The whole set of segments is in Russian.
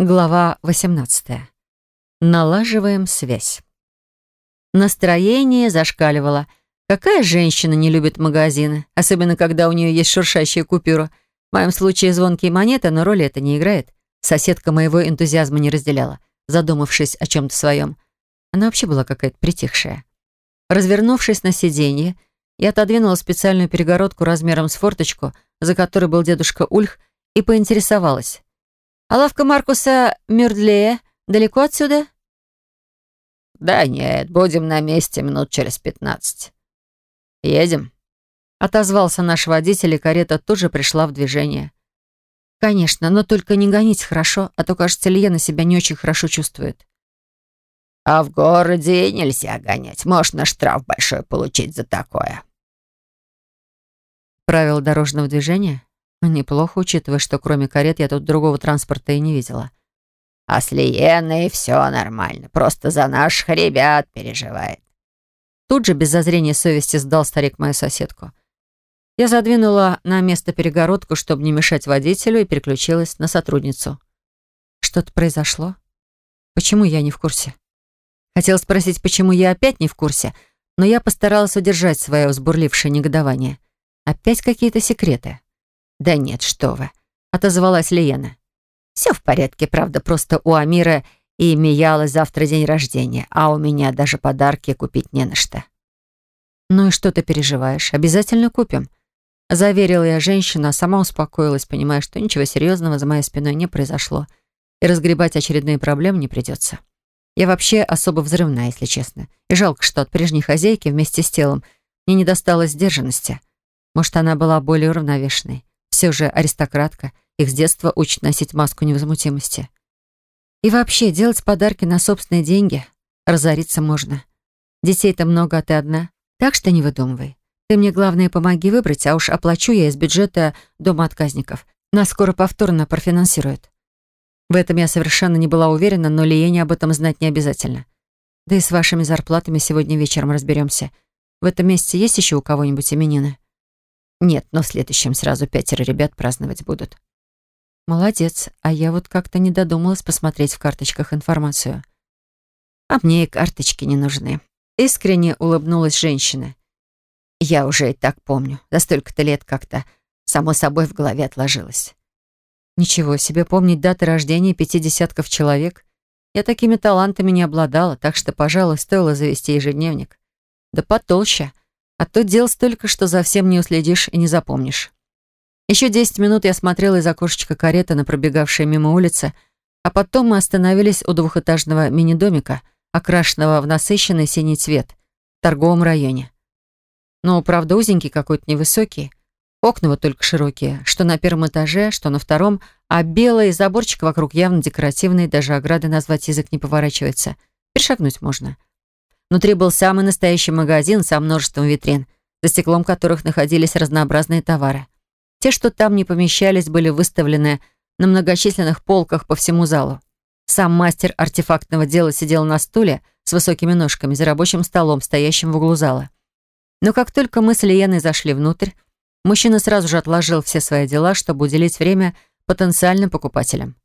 Глава 18. Налаживаем связь. Настроение зашкаливало. Какая женщина не любит магазины, особенно когда у нее есть шуршащая купюра? В моем случае звонкие монеты, но роли это не играет. Соседка моего энтузиазма не разделяла, задумавшись о чем-то своем. Она вообще была какая-то притихшая. Развернувшись на сиденье, я отодвинула специальную перегородку размером с форточку, за которой был дедушка Ульх, и поинтересовалась. А лавка Маркуса Мюрдлея далеко отсюда? Да нет, будем на месте минут через пятнадцать. Едем? Отозвался наш водитель, и карета тут же пришла в движение. Конечно, но только не гоните хорошо, а то, кажется, Лена себя не очень хорошо чувствует. А в городе нельзя гонять. Можно штраф большой получить за такое. Правила дорожного движения? Неплохо, учитывая, что кроме карет я тут другого транспорта и не видела. А с Лиеной все нормально. Просто за наших ребят переживает. Тут же без зазрения совести сдал старик мою соседку. Я задвинула на место перегородку, чтобы не мешать водителю, и переключилась на сотрудницу. Что-то произошло? Почему я не в курсе? Хотела спросить, почему я опять не в курсе, но я постаралась удержать свое взбурлившее негодование. Опять какие-то секреты. «Да нет, что вы», — отозвалась Лиена. «Все в порядке, правда, просто у Амира и Миялы завтра день рождения, а у меня даже подарки купить не на что». «Ну и что ты переживаешь? Обязательно купим». Заверила я женщину, а сама успокоилась, понимая, что ничего серьезного за моей спиной не произошло, и разгребать очередные проблемы не придется. Я вообще особо взрывная, если честно. И жалко, что от прежней хозяйки вместе с телом мне не досталось сдержанности. Может, она была более уравновешенной. Все же аристократка, их с детства учат носить маску невозмутимости. И вообще, делать подарки на собственные деньги разориться можно. Детей-то много, а ты одна. Так что не выдумывай. Ты мне, главное, помоги выбрать, а уж оплачу я из бюджета дома отказников. Нас скоро повторно профинансируют. В этом я совершенно не была уверена, но Лиене об этом знать не обязательно. Да и с вашими зарплатами сегодня вечером разберемся. В этом месяце есть еще у кого-нибудь именины? Нет, но в следующем сразу пятеро ребят праздновать будут. Молодец, а я вот как-то не додумалась посмотреть в карточках информацию. А мне и карточки не нужны. Искренне улыбнулась женщина. Я уже и так помню. За столько-то лет как-то само собой в голове отложилось. Ничего себе, помнить даты рождения пяти десятков человек. Я такими талантами не обладала, так что, пожалуй, стоило завести ежедневник. Да потолще. А то дел столько, что за всем не уследишь и не запомнишь. Еще десять минут я смотрела из окошечка кареты на пробегавшие мимо улицы, а потом мы остановились у двухэтажного мини-домика, окрашенного в насыщенный синий цвет, в торговом районе. Но, правда, узенький какой-то невысокий. Окна вот только широкие, что на первом этаже, что на втором, а белый заборчик вокруг явно декоративный, даже ограды назвать язык не поворачивается. Перешагнуть можно. Внутри был самый настоящий магазин со множеством витрин, за стеклом которых находились разнообразные товары. Те, что там не помещались, были выставлены на многочисленных полках по всему залу. Сам мастер артефактного дела сидел на стуле с высокими ножками за рабочим столом, стоящим в углу зала. Но как только мы с Лиеной зашли внутрь, мужчина сразу же отложил все свои дела, чтобы уделить время потенциальным покупателям.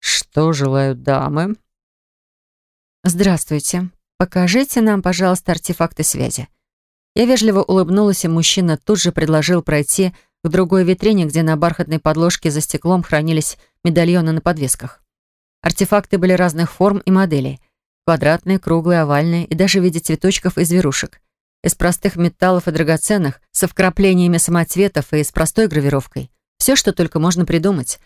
«Что желают дамы?» «Здравствуйте. «Покажите нам, пожалуйста, артефакты связи». Я вежливо улыбнулась, и мужчина тут же предложил пройти к другой витрине, где на бархатной подложке за стеклом хранились медальоны на подвесках. Артефакты были разных форм и моделей. Квадратные, круглые, овальные и даже в виде цветочков и зверушек. Из простых металлов и драгоценных, со вкраплениями самоцветов и с простой гравировкой. Все, что только можно придумать.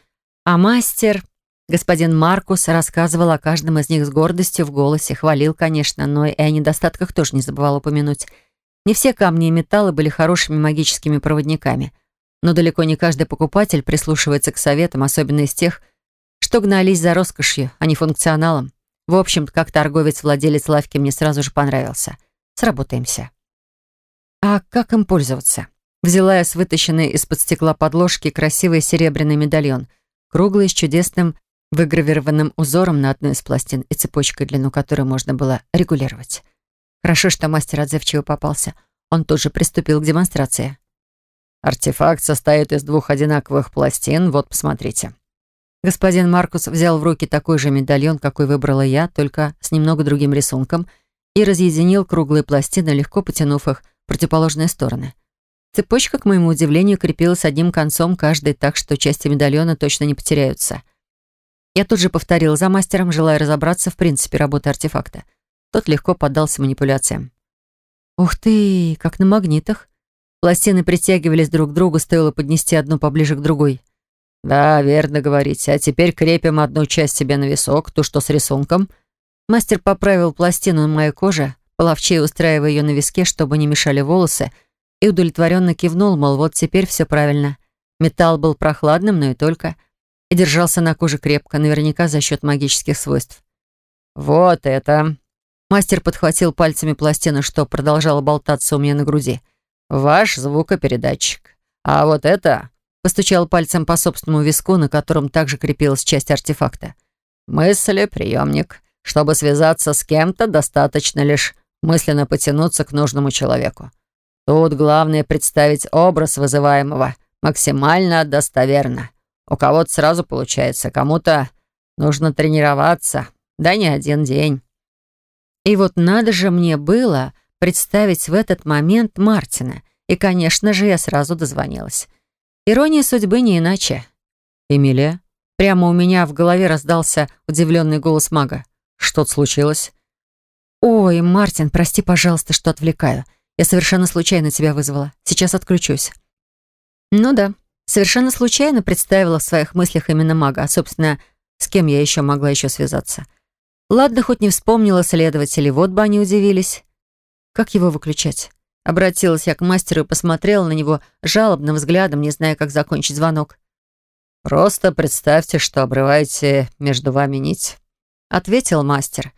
А мастер... Господин Маркус рассказывал о каждом из них с гордостью в голосе, хвалил, конечно, но и о недостатках тоже не забывал упомянуть. Не все камни и металлы были хорошими магическими проводниками, но далеко не каждый покупатель прислушивается к советам, особенно из тех, что гнались за роскошью, а не функционалом. В общем, как торговец-владелец лавки мне сразу же понравился. Сработаемся. А как им пользоваться? Взяла я с вытащенной из-под стекла подложки красивый серебряный медальон, круглый, с чудесным выгравированным узором на одной из пластин и цепочкой, длину которой можно было регулировать. Хорошо, что мастер отзывчиво попался. Он тут же приступил к демонстрации. Артефакт состоит из двух одинаковых пластин, вот посмотрите. Господин Маркус взял в руки такой же медальон, какой выбрала я, только с немного другим рисунком, и разъединил круглые пластины, легко потянув их в противоположные стороны. Цепочка, к моему удивлению, крепилась одним концом каждой, так что части медальона точно не потеряются. Я тут же повторил за мастером, желая разобраться в принципе работы артефакта. Тот легко поддался манипуляциям. Ух ты, как на магнитах. Пластины притягивались друг к другу, стоило поднести одну поближе к другой. «Да, верно говорите. А теперь крепим одну часть себе на висок, ту, что с рисунком». Мастер поправил пластину на моей коже, половчей устраивая ее на виске, чтобы не мешали волосы, и удовлетворенно кивнул, мол, вот теперь все правильно. Металл был прохладным, но и только. И держался на коже крепко, наверняка за счет магических свойств. «Вот это!» Мастер подхватил пальцами пластину, что продолжало болтаться у меня на груди. «Ваш звукопередатчик. А вот это Постучал пальцем по собственному виску, на котором также крепилась часть артефакта. «Мысли, приемник. Чтобы связаться с кем-то, достаточно лишь мысленно потянуться к нужному человеку. Тут главное представить образ вызываемого максимально достоверно. У кого-то сразу получается, кому-то нужно тренироваться. Да не один день». И вот надо же мне было представить в этот момент Мартина. И, конечно же, я сразу дозвонилась. Ирония судьбы не иначе. «Эмилия?» Прямо у меня в голове раздался удивленный голос мага. «Что-то случилось?» «Ой, Мартин, прости, пожалуйста, что отвлекаю. Я совершенно случайно тебя вызвала. Сейчас отключусь». Ну да, совершенно случайно представила в своих мыслях именно мага, а, собственно, с кем я еще могла еще связаться. Ладно, хоть не вспомнила следователей, вот бы они удивились. Как его выключать? Обратилась я к мастеру и посмотрела на него жалобным взглядом, не зная, как закончить звонок. «Просто представьте, что обрываете между вами нить», — ответил мастер.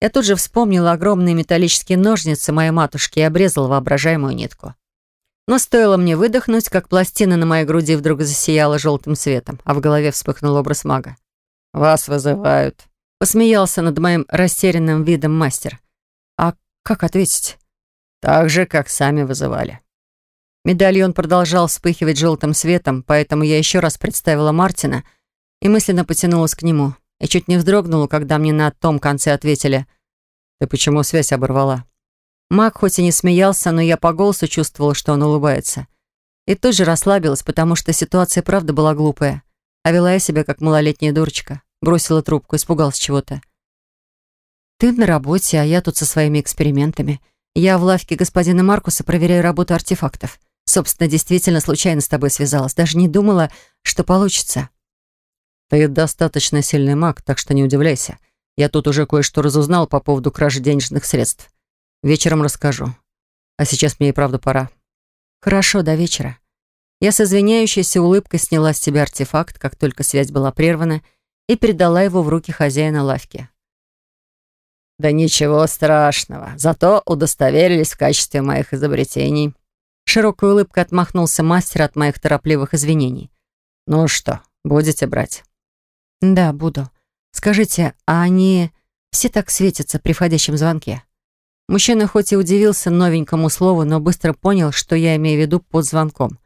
Я тут же вспомнила огромные металлические ножницы моей матушки и обрезала воображаемую нитку. Но стоило мне выдохнуть, как пластина на моей груди вдруг засияла желтым светом, а в голове вспыхнул образ мага. «Вас вызывают», — посмеялся над моим растерянным видом мастер. «А как ответить?» Так же, как сами вызывали. Медальон продолжал вспыхивать желтым светом, поэтому я еще раз представила Мартина и мысленно потянулась к нему. И чуть не вздрогнула, когда мне на том конце ответили «Ты почему связь оборвала?» Маг хоть и не смеялся, но я по голосу чувствовала, что он улыбается. И тут же расслабилась, потому что ситуация правда была глупая. А вела я себя как малолетняя дурочка. Бросила трубку, испугалась чего-то. «Ты на работе, а я тут со своими экспериментами. Я в лавке господина Маркуса проверяю работу артефактов. Собственно, действительно случайно с тобой связалась. Даже не думала, что получится. Ты достаточно сильный маг, так что не удивляйся. Я тут уже кое-что разузнал по поводу кражи денежных средств. Вечером расскажу. А сейчас мне и правда пора. Хорошо, до вечера. Я с извиняющейся улыбкой сняла с себя артефакт, как только связь была прервана, и передала его в руки хозяина лавки. «Да ничего страшного. Зато удостоверились в качестве моих изобретений». Широкой улыбкой отмахнулся мастер от моих торопливых извинений. «Ну что, будете брать?» «Да, буду. Скажите, а они все так светятся при входящем звонке?» Мужчина хоть и удивился новенькому слову, но быстро понял, что я имею в виду под звонком.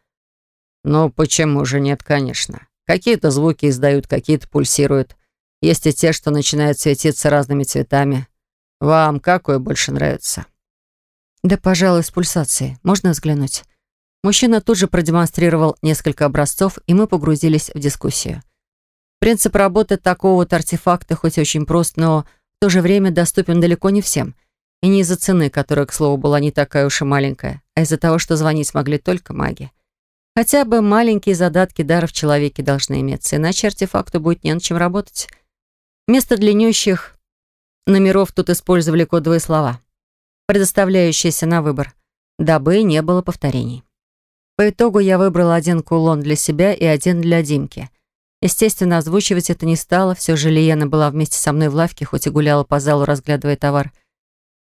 «Ну, почему же нет, конечно. Какие-то звуки издают, какие-то пульсируют. Есть и те, что начинают светиться разными цветами. Вам какой больше нравится? Да, пожалуй, с пульсацией. Можно взглянуть? Мужчина тут же продемонстрировал несколько образцов, и мы погрузились в дискуссию. Принцип работы такого вот артефакта хоть очень прост, но в то же время доступен далеко не всем. И не из-за цены, которая, к слову, была не такая уж и маленькая, а из-за того, что звонить могли только маги. Хотя бы маленькие задатки дара в человеке должны иметься, иначе артефакту будет не на чем работать. Вместо длиннющих номеров тут использовали кодовые слова, предоставляющиеся на выбор, дабы не было повторений. По итогу я выбрала один кулон для себя и один для Димки. Естественно, озвучивать это не стало, все же Лиена была вместе со мной в лавке, хоть и гуляла по залу, разглядывая товар.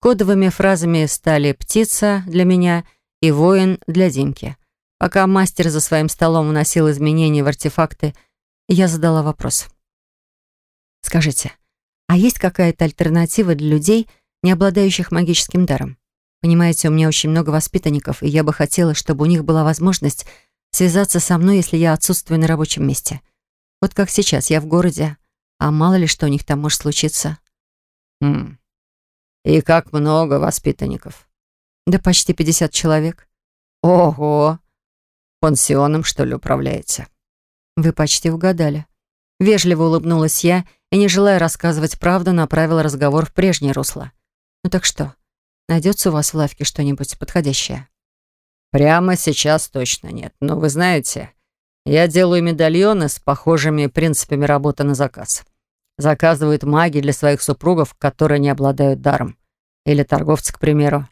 Кодовыми фразами стали «птица» для меня и «воин» для Димки. Пока мастер за своим столом вносил изменения в артефакты, я задала вопрос. «Скажите, а есть какая-то альтернатива для людей, не обладающих магическим даром? Понимаете, у меня очень много воспитанников, и я бы хотела, чтобы у них была возможность связаться со мной, если я отсутствую на рабочем месте. Вот как сейчас, я в городе, а мало ли что у них там может случиться. Хм. И как много воспитанников? Да почти 50 человек. Ого! Пансионом, что ли, управляете? Вы почти угадали. Вежливо улыбнулась я и, не желая рассказывать правду, направила разговор в прежнее русло. Ну так что, найдется у вас в лавке что-нибудь подходящее? Прямо сейчас точно нет. Но вы знаете, я делаю медальоны с похожими принципами работы на заказ. Заказывают маги для своих супругов, которые не обладают даром. Или торговцы, к примеру.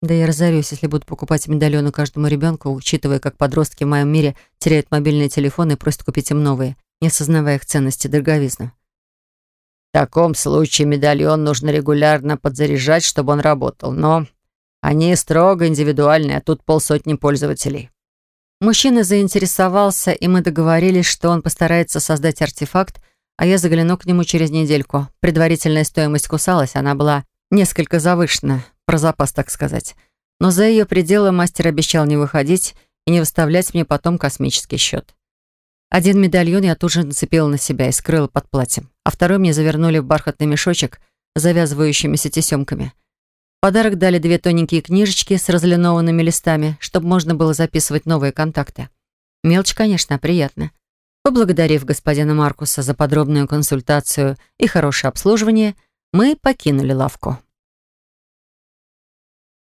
Да я разорюсь, если буду покупать медальоны каждому ребенку, учитывая, как подростки в моем мире теряют мобильные телефоны и просят купить им новые, не осознавая их ценности дороговизны. В таком случае медальон нужно регулярно подзаряжать, чтобы он работал, но они строго индивидуальные, а тут полсотни пользователей. Мужчина заинтересовался, и мы договорились, что он постарается создать артефакт, а я загляну к нему через недельку. Предварительная стоимость кусалась, она была несколько завышена, про запас, так сказать. Но за ее пределы мастер обещал не выходить и не выставлять мне потом космический счет. Один медальон я тут же нацепила на себя и скрыла под платьем, а второй мне завернули в бархатный мешочек с завязывающимися тесемками. подарок дали две тоненькие книжечки с разлинованными листами, чтобы можно было записывать новые контакты. Мелочь, конечно, приятно. Поблагодарив господина Маркуса за подробную консультацию и хорошее обслуживание, мы покинули лавку.